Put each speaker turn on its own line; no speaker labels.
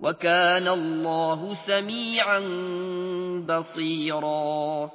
وكان الله سميعا بصيرا.